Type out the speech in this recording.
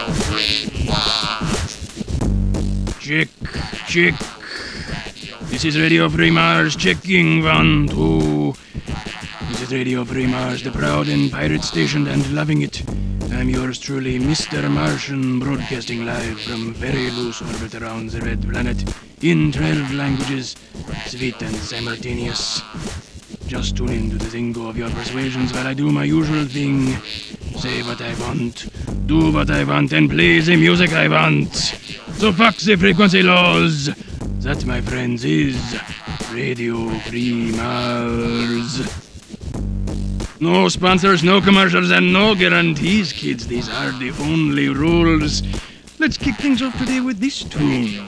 your. Check, check. This is Radio Free Mars checking one, two. This is Radio Free Mars, the proud and pirate station and loving it. I'm yours truly, Mr. Martian, broadcasting live from very loose orbit around the red planet in 12 languages, sweet and simultaneous. Just tune into the zingo of your persuasions while I do my usual thing. Say what I want, do what I want, and play the music I want. So fuck the frequency laws. That, my friends, is Radio Free Mars. No sponsors, no commercials, and no guarantees, kids. These are the only rules. Let's kick things off today with this tune.